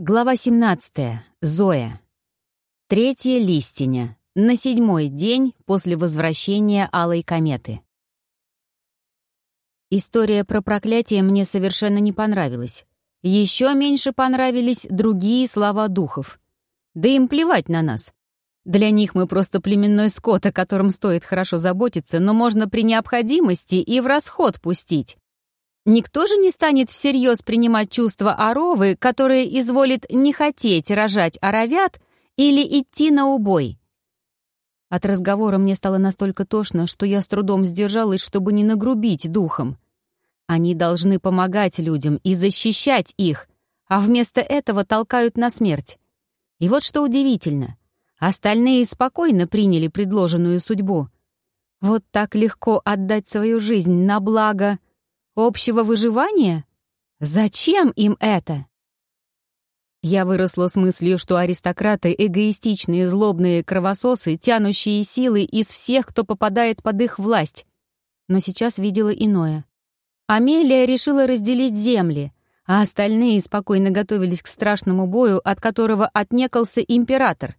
Глава 17. Зоя. Третье листиня. На седьмой день после возвращения Алой кометы. История про проклятие мне совершенно не понравилась. Еще меньше понравились другие слова духов. Да им плевать на нас. Для них мы просто племенной скот, о котором стоит хорошо заботиться, но можно при необходимости и в расход пустить. Никто же не станет всерьез принимать чувства Оровы, которые изволит не хотеть рожать оровят или идти на убой. От разговора мне стало настолько тошно, что я с трудом сдержалась, чтобы не нагрубить духом. Они должны помогать людям и защищать их, а вместо этого толкают на смерть. И вот что удивительно. Остальные спокойно приняли предложенную судьбу. Вот так легко отдать свою жизнь на благо Общего выживания? Зачем им это? Я выросла с мыслью, что аристократы — эгоистичные, злобные кровососы, тянущие силы из всех, кто попадает под их власть. Но сейчас видела иное. Амелия решила разделить земли, а остальные спокойно готовились к страшному бою, от которого отнекался император.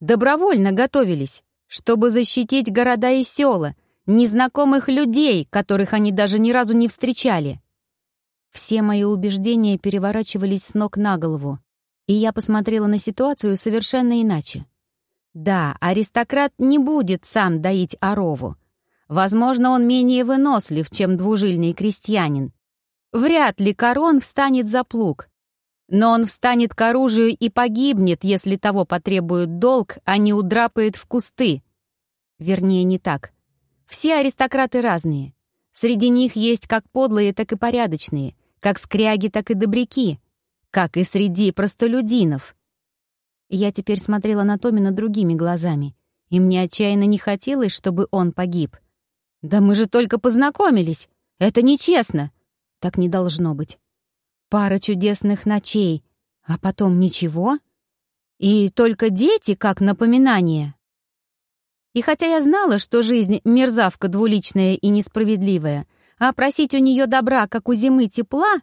Добровольно готовились, чтобы защитить города и села, незнакомых людей, которых они даже ни разу не встречали. Все мои убеждения переворачивались с ног на голову, и я посмотрела на ситуацию совершенно иначе. Да, аристократ не будет сам доить орову. Возможно, он менее вынослив, чем двужильный крестьянин. Вряд ли корон встанет за плуг. Но он встанет к оружию и погибнет, если того потребует долг, а не удрапает в кусты. Вернее, не так. Все аристократы разные. Среди них есть как подлые, так и порядочные, как скряги, так и добряки, как и среди простолюдинов. Я теперь смотрела на Томина другими глазами, и мне отчаянно не хотелось, чтобы он погиб. «Да мы же только познакомились! Это нечестно!» Так не должно быть. Пара чудесных ночей, а потом ничего? И только дети как напоминание. И хотя я знала, что жизнь — мерзавка двуличная и несправедливая, а просить у нее добра, как у зимы, тепла,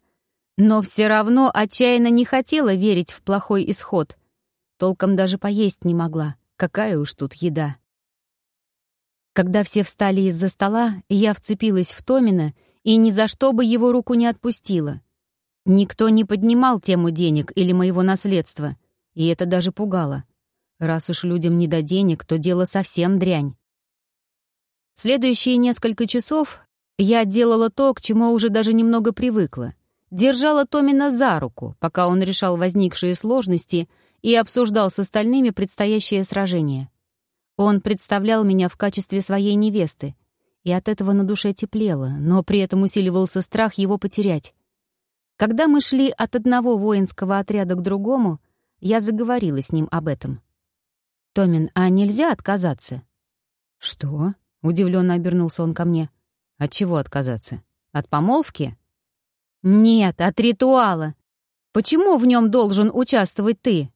но все равно отчаянно не хотела верить в плохой исход. Толком даже поесть не могла. Какая уж тут еда. Когда все встали из-за стола, я вцепилась в Томина и ни за что бы его руку не отпустила. Никто не поднимал тему денег или моего наследства, и это даже пугало. Раз уж людям не до денег, то дело совсем дрянь. Следующие несколько часов я делала то, к чему уже даже немного привыкла. Держала Томина за руку, пока он решал возникшие сложности и обсуждал с остальными предстоящее сражение. Он представлял меня в качестве своей невесты, и от этого на душе теплело, но при этом усиливался страх его потерять. Когда мы шли от одного воинского отряда к другому, я заговорила с ним об этом. «Томин, а нельзя отказаться?» «Что?» — удивленно обернулся он ко мне. «От чего отказаться? От помолвки?» «Нет, от ритуала. Почему в нем должен участвовать ты?»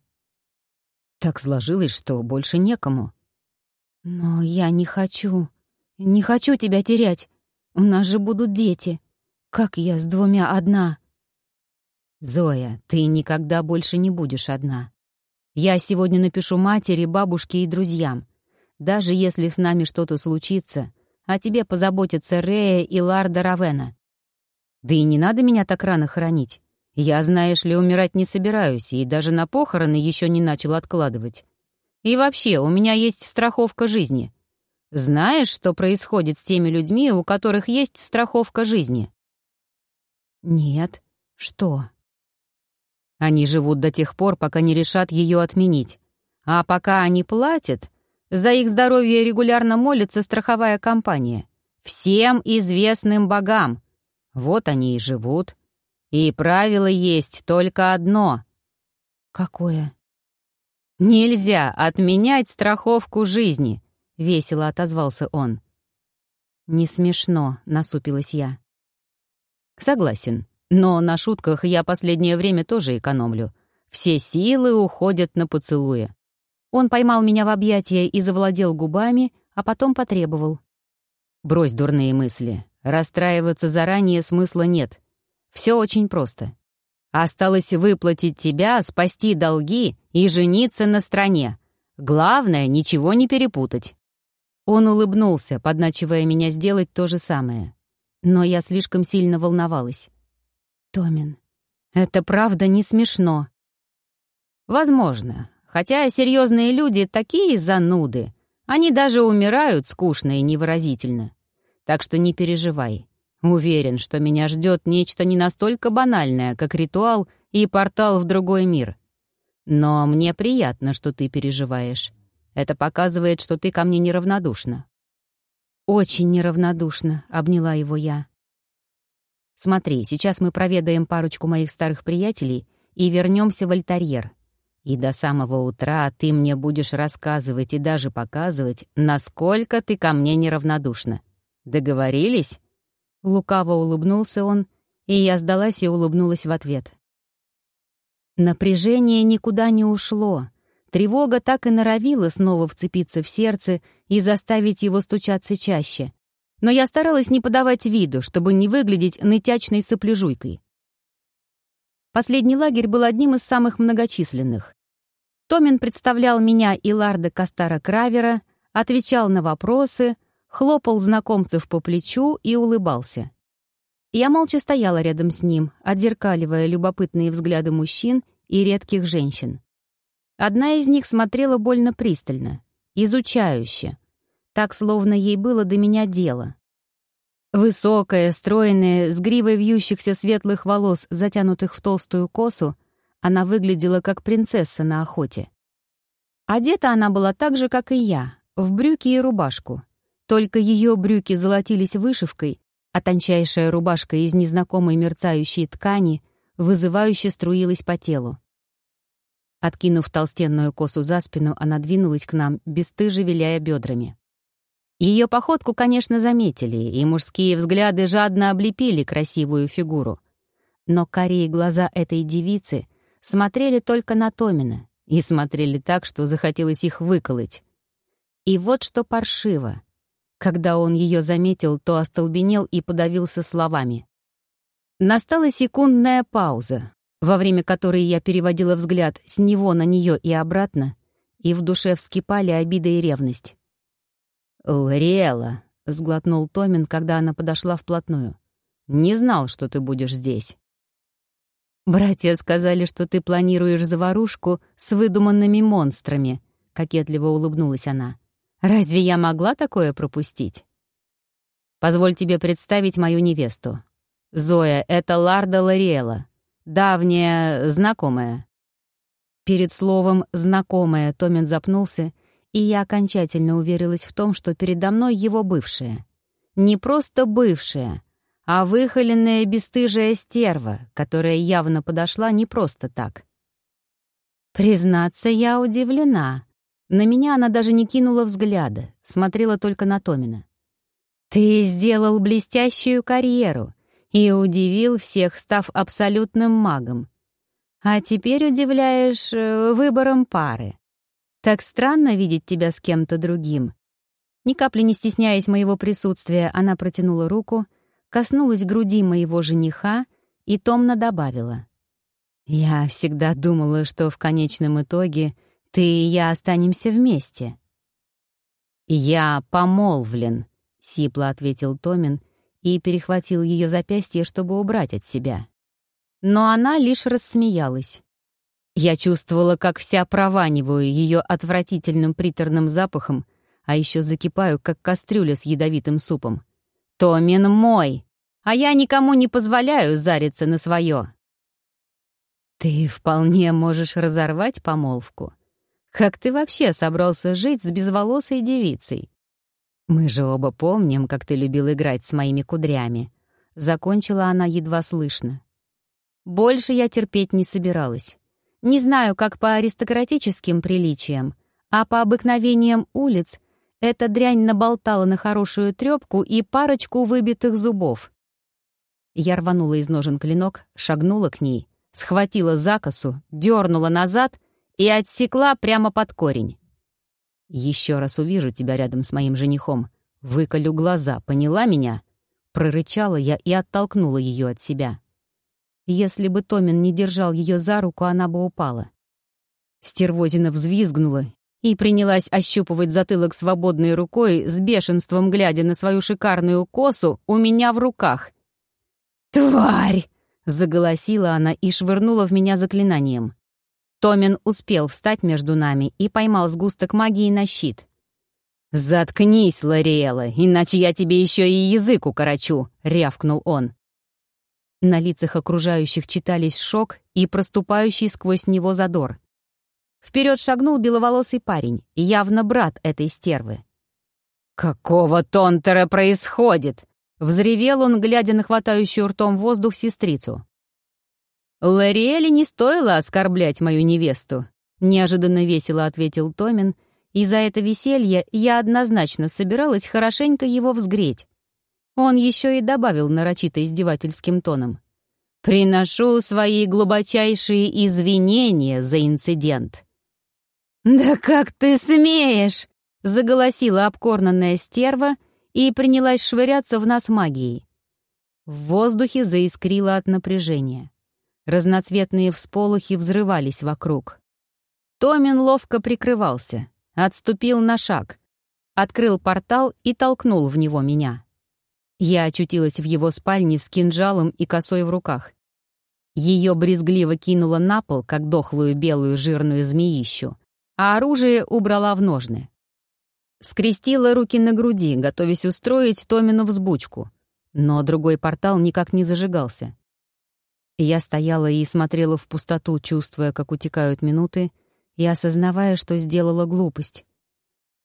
Так сложилось, что больше некому. «Но я не хочу. Не хочу тебя терять. У нас же будут дети. Как я с двумя одна?» «Зоя, ты никогда больше не будешь одна. Я сегодня напишу матери, бабушке и друзьям. Даже если с нами что-то случится, о тебе позаботятся Рея и Ларда Равена. Да и не надо меня так рано хоронить. Я, знаешь ли, умирать не собираюсь, и даже на похороны еще не начал откладывать. И вообще, у меня есть страховка жизни. Знаешь, что происходит с теми людьми, у которых есть страховка жизни? Нет. Что? Они живут до тех пор, пока не решат ее отменить. А пока они платят, за их здоровье регулярно молится страховая компания. Всем известным богам. Вот они и живут. И правило есть только одно. Какое? Нельзя отменять страховку жизни, весело отозвался он. Не смешно, насупилась я. Согласен. Но на шутках я последнее время тоже экономлю. Все силы уходят на поцелуи. Он поймал меня в объятия и завладел губами, а потом потребовал. «Брось дурные мысли. Расстраиваться заранее смысла нет. Все очень просто. Осталось выплатить тебя, спасти долги и жениться на стране. Главное, ничего не перепутать». Он улыбнулся, подначивая меня сделать то же самое. Но я слишком сильно волновалась. «Томин, это правда не смешно». «Возможно. Хотя серьезные люди такие зануды. Они даже умирают скучно и невыразительно. Так что не переживай. Уверен, что меня ждет нечто не настолько банальное, как ритуал и портал в другой мир. Но мне приятно, что ты переживаешь. Это показывает, что ты ко мне неравнодушна». «Очень неравнодушна», — обняла его я. «Смотри, сейчас мы проведаем парочку моих старых приятелей и вернемся в альтерьер. И до самого утра ты мне будешь рассказывать и даже показывать, насколько ты ко мне неравнодушна. Договорились?» Лукаво улыбнулся он, и я сдалась и улыбнулась в ответ. Напряжение никуда не ушло. Тревога так и норовила снова вцепиться в сердце и заставить его стучаться чаще. Но я старалась не подавать виду, чтобы не выглядеть нытячной сопляжуйкой. Последний лагерь был одним из самых многочисленных. Томин представлял меня и Ларда Кастара Кравера, отвечал на вопросы, хлопал знакомцев по плечу и улыбался. Я молча стояла рядом с ним, отзеркаливая любопытные взгляды мужчин и редких женщин. Одна из них смотрела больно пристально, изучающе, так, словно ей было до меня дело. Высокая, стройная, с гривой вьющихся светлых волос, затянутых в толстую косу, она выглядела как принцесса на охоте. Одета она была так же, как и я, в брюки и рубашку — только ее брюки золотились вышивкой, а тончайшая рубашка из незнакомой мерцающей ткани вызывающе струилась по телу. Откинув толстенную косу за спину, она двинулась к нам, бесстыже виляя бедрами. Ее походку, конечно, заметили, и мужские взгляды жадно облепили красивую фигуру. Но карие глаза этой девицы смотрели только на Томина, и смотрели так, что захотелось их выколоть. И вот что паршиво. Когда он ее заметил, то остолбенел и подавился словами. Настала секундная пауза, во время которой я переводила взгляд с него на нее и обратно, и в душе вскипали обида и ревность. «Лариэла», — сглотнул Томин, когда она подошла вплотную. «Не знал, что ты будешь здесь». «Братья сказали, что ты планируешь заварушку с выдуманными монстрами», — кокетливо улыбнулась она. Разве я могла такое пропустить? Позволь тебе представить мою невесту. Зоя — это Ларда Лариэла, давняя знакомая. Перед словом «знакомая» Томин запнулся, и я окончательно уверилась в том, что передо мной его бывшая. Не просто бывшая, а выхоленная бесстыжая стерва, которая явно подошла не просто так. Признаться, я удивлена, на меня она даже не кинула взгляда, смотрела только на Томина. «Ты сделал блестящую карьеру и удивил всех, став абсолютным магом. А теперь удивляешь э, выбором пары. Так странно видеть тебя с кем-то другим». Ни капли не стесняясь моего присутствия, она протянула руку, коснулась груди моего жениха и томно добавила. «Я всегда думала, что в конечном итоге — ты и я останемся вместе». «Я помолвлен», — сипло ответил Томин и перехватил ее запястье, чтобы убрать от себя. Но она лишь рассмеялась. Я чувствовала, как вся прованиваю ее отвратительным приторным запахом, а еще закипаю, как кастрюля с ядовитым супом. «Томин мой! А я никому не позволяю зариться на свое!» «Ты вполне можешь разорвать помолвку», как ты вообще собрался жить с безволосой девицей? Мы же оба помним, как ты любил играть с моими кудрями. Закончила она едва слышно. Больше я терпеть не собиралась. Не знаю, как по аристократическим приличиям, а по обыкновениям улиц эта дрянь наболтала на хорошую трёпку и парочку выбитых зубов. Я рванула из ножен клинок, шагнула к ней, схватила за косу, дернула назад и отсекла прямо под корень. «Еще раз увижу тебя рядом с моим женихом, выколю глаза, поняла меня?» Прорычала я и оттолкнула ее от себя. Если бы Томин не держал ее за руку, она бы упала. Стервозина взвизгнула и принялась ощупывать затылок свободной рукой, с бешенством глядя на свою шикарную косу у меня в руках. «Тварь!» — заголосила она и швырнула в меня заклинанием. Томин успел встать между нами и поймал сгусток магии на щит. «Заткнись, Лориэла, иначе я тебе еще и язык укорочу!» — рявкнул он. На лицах окружающих читались шок и проступающий сквозь него задор. Вперед шагнул беловолосый парень, явно брат этой стервы. «Какого тонтера происходит?» — взревел он, глядя на хватающую ртом воздух сестрицу. «Лориэле не стоило оскорблять мою невесту», — неожиданно весело ответил Томин, и за это веселье я однозначно собиралась хорошенько его взгреть. Он еще и добавил нарочито издевательским тоном. «Приношу свои глубочайшие извинения за инцидент». «Да как ты смеешь!» — заголосила обкорнанная стерва и принялась швыряться в нас магией. В воздухе заискрило от напряжения. Разноцветные всполохи взрывались вокруг. Томин ловко прикрывался, отступил на шаг, открыл портал и толкнул в него меня. Я очутилась в его спальне с кинжалом и косой в руках. Ее брезгливо кинула на пол, как дохлую белую жирную змеищу, а оружие убрала в ножны. Скрестила руки на груди, готовясь устроить Томину взбучку, но другой портал никак не зажигался. Я стояла и смотрела в пустоту, чувствуя, как утекают минуты, и осознавая, что сделала глупость.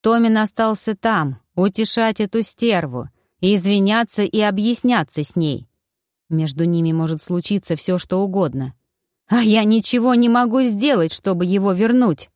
Томин остался там, утешать эту стерву, извиняться и объясняться с ней. Между ними может случиться все, что угодно. А я ничего не могу сделать, чтобы его вернуть.